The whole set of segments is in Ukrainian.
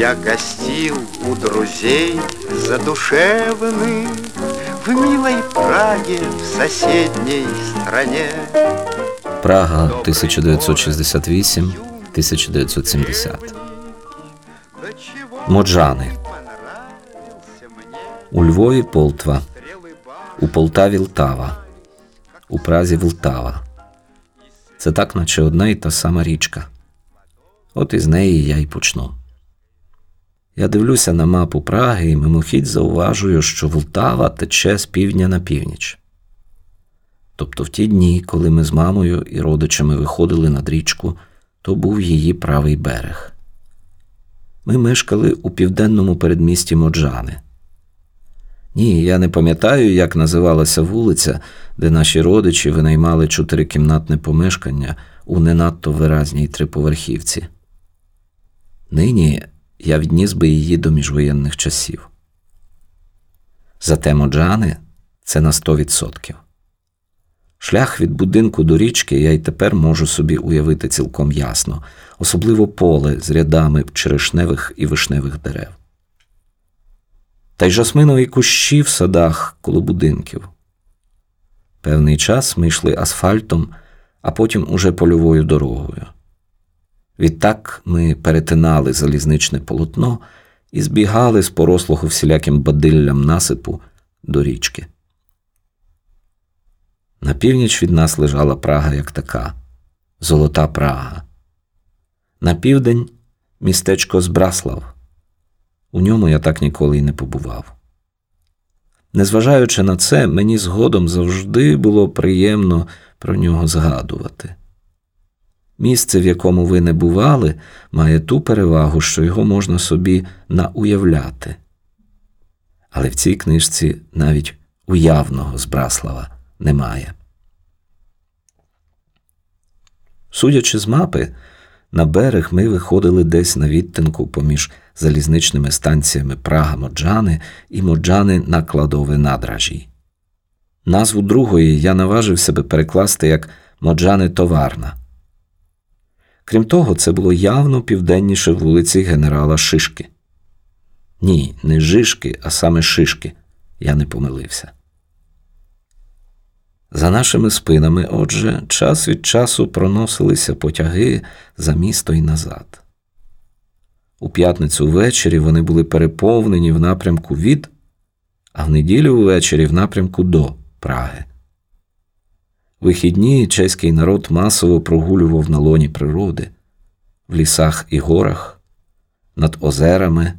Я гостил у друзей задушевных В милой Праге, в соседней стране. Прага 1968-1970. Моджани. У Львові Полтва. У Полтаві Лтава. У Празі Влтава. Це так, наче одна і та сама річка. От із неї я й почну. Я дивлюся на мапу Праги і мимохідь зауважую, що Влтава тече з півдня на північ. Тобто в ті дні, коли ми з мамою і родичами виходили над річку, то був її правий берег. Ми мешкали у південному передмісті Моджани. Ні, я не пам'ятаю, як називалася вулиця, де наші родичі винаймали чотирикімнатне помешкання у не надто виразній триповерхівці. Нині я відніс би її до міжвоєнних часів. Зате Моджани це на 100%. Шлях від будинку до річки я й тепер можу собі уявити цілком ясно, особливо поле з рядами черешневих і вишневих дерев. Та й жасминові кущі в садах коло будинків. Певний час ми йшли асфальтом, а потім уже польовою дорогою. Відтак ми перетинали залізничне полотно і збігали з порослого всіляким бадиллям насипу до річки. На північ від нас лежала Прага як така Золота Прага. На південь містечко Збраслав. У ньому я так ніколи й не побував. Незважаючи на це, мені згодом завжди було приємно про нього згадувати. Місце, в якому ви не бували, має ту перевагу, що його можна собі науявляти. Але в цій книжці навіть уявного Збраслава немає. Судячи з мапи, на берег ми виходили десь на відтинку поміж залізничними станціями Прага Моджани і Моджани на кладове надражі. Назву другої я наважив себе перекласти як Моджани Товарна. Крім того, це було явно південніше вулиці генерала Шишки. Ні, не Жишки, а саме Шишки. Я не помилився. За нашими спинами, отже, час від часу проносилися потяги за місто й назад. У п'ятницю ввечері вони були переповнені в напрямку від, а в неділю ввечері в напрямку до Праги. Вихідні чеський народ масово прогулював на лоні природи, в лісах і горах, над озерами,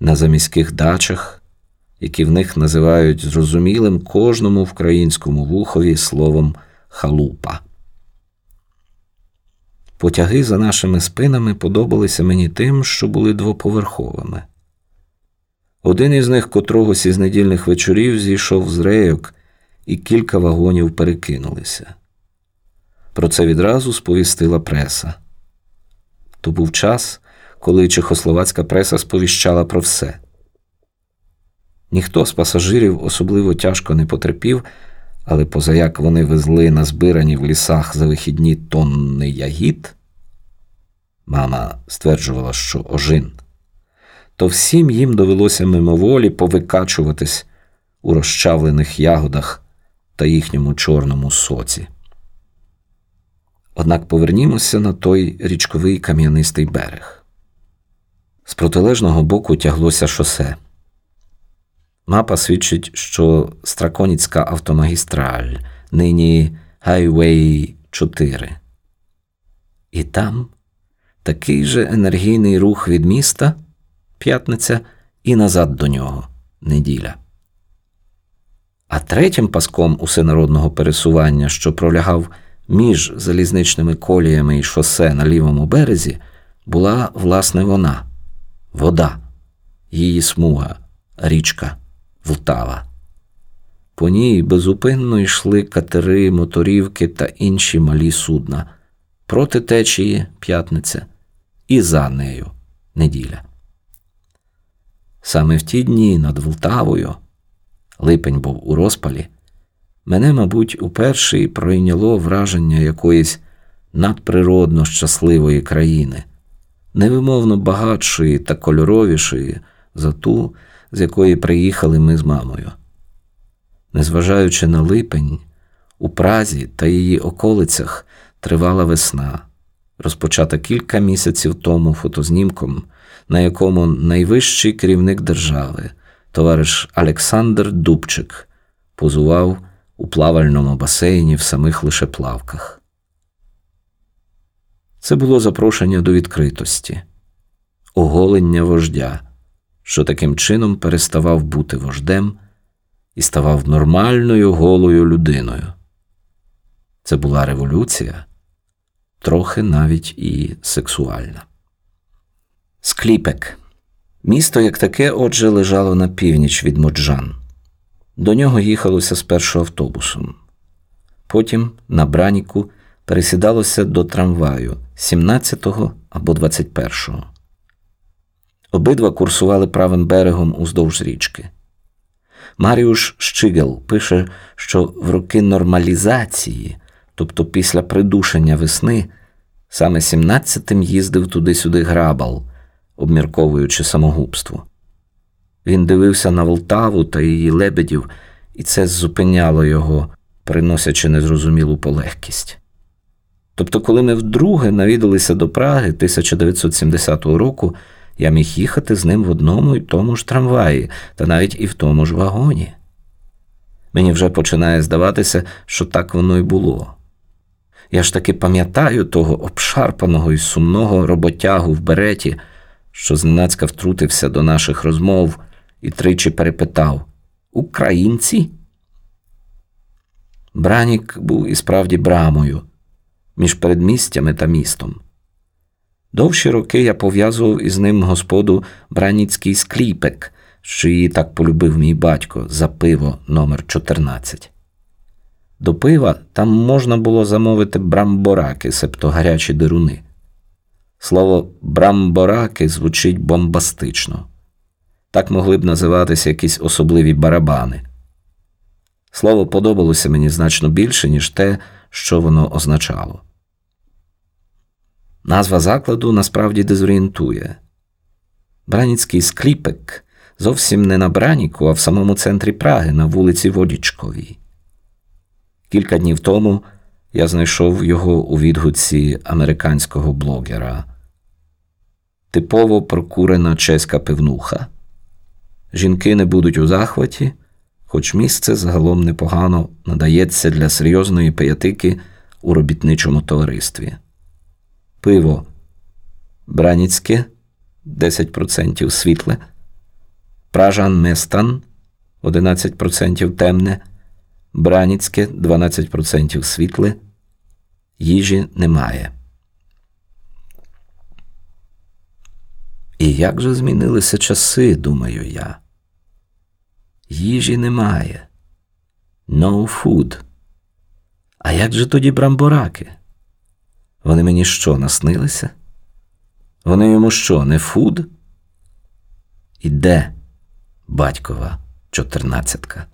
на заміських дачах які в них називають зрозумілим кожному українському вухові словом халупа. Потяги за нашими спинами подобалися мені тим, що були двоповерховими. Один із них котрогось із недільних вечорів зійшов з рейок, і кілька вагонів перекинулися. Про це відразу сповістила преса. То був час, коли чехословацька преса сповіщала про все. Ніхто з пасажирів особливо тяжко не потерпів, але позаяк вони везли на збирані в лісах за вихідні тонни ягід, мама стверджувала, що ожин, то всім їм довелося мимоволі повикачуватись у розчавлених ягодах та їхньому чорному соці. Однак повернімося на той річковий кам'янистий берег. З протилежного боку тяглося шосе. Мапа свідчить, що Страконіцька автомагістраль, нині Highway 4. І там такий же енергійний рух від міста п'ятниця і назад до нього неділя. А третім паском усенародного пересування, що пролягав між залізничними коліями і шосе на лівому березі, була власне вона, вода, її смуга, річка. Влтава. По ній безупинно йшли катери, моторівки та інші малі судна, проти течії п'ятниця і за нею неділя. Саме в ті дні над Влтавою, липень був у розпалі, мене, мабуть, уперше пройняло враження якоїсь надприродно щасливої країни, невимовно багатшої та кольоровішої за ту, з якої приїхали ми з мамою. Незважаючи на липень, у Празі та її околицях тривала весна, розпочата кілька місяців тому фотознімком, на якому найвищий керівник держави, товариш Олександр Дубчик, позував у плавальному басейні в самих лише плавках. Це було запрошення до відкритості, оголення вождя, що таким чином переставав бути вождем і ставав нормальною голою людиною. Це була революція, трохи навіть і сексуальна. Скліпек. Місто як таке, отже, лежало на північ від Моджан. До нього їхалося спершу автобусом. Потім на Браніку пересідалося до трамваю 17-го або 21-го. Обидва курсували правим берегом уздовж річки. Маріуш Щигел пише, що в роки нормалізації, тобто після придушення весни, саме 17-тим їздив туди-сюди грабал, обмірковуючи самогубство. Він дивився на Волтаву та її лебедів, і це зупиняло його, приносячи незрозумілу полегкість. Тобто, коли ми вдруге навідалися до Праги 1970 року, я міг їхати з ним в одному і тому ж трамваї, та навіть і в тому ж вагоні. Мені вже починає здаватися, що так воно й було. Я ж таки пам'ятаю того обшарпаного і сумного роботягу в береті, що зненацька втрутився до наших розмов і тричі перепитав Українці? Бранік був і справді брамою між передмістями та містом. Довші роки я пов'язував із ним господу Браніцький скліпек, що її так полюбив мій батько за пиво номер 14 До пива там можна було замовити брамбораки, себто гарячі дируни. Слово брамбораки звучить бомбастично. Так могли б називатися якісь особливі барабани. Слово подобалося мені значно більше, ніж те, що воно означало. Назва закладу насправді дезорієнтує. Браніцький скліпек зовсім не на Браніку, а в самому центрі Праги на вулиці Водічковій. Кілька днів тому я знайшов його у відгуці американського блогера. Типово прокурена чеська пивнуха. Жінки не будуть у захваті, хоч місце загалом непогано надається для серйозної пиятики у робітничому товаристві. Пиво. Браніцьке. 10% світле, Пражан Местан. 11% темне, Браніцьке. 12% світле, їжі немає. І як же змінилися часи, думаю я. Їжі немає. No food. А як же тоді брамбораки? Вони мені що, наснилися? Вони йому що, не фуд? І де батькова чотирнадцятка?